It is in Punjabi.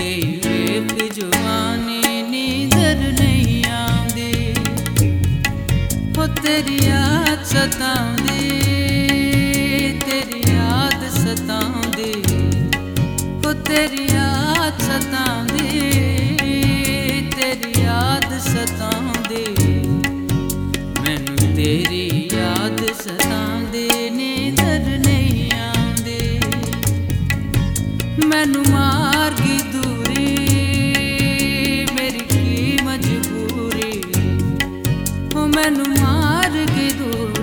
ਗਈ ਵੇਖ ਜਵਾਨੇ ਨੀਂਦਰ ਨਹੀਂ ਆਉਂਦੀ। ਹੋ ਯਾਦ ਸਤਾਉਂਦੀ, ਤੇਰੀ ਯਾਦ ਸਤਾਉਂਦੀ। ਹੋ ਤੇਰੀ ਯਾਦ ਸਤਾਉਂਦੀ, ਤੇਰੀ ਯਾਦ ਸਤਾਉਂਦੀ। ਮੈਨੂੰ ਤੇਰੀ ਯਾਦ ਸਤਾਉਂਦੀ, ਨੀਂਦਰ ਨਹੀਂ ਆਉਂਦੀ। ਮੈਨੂੰ ਮਾਰ ਗਈ ਮੈਨੂੰ ਮਾਰ ਕੇ ਦੂਰ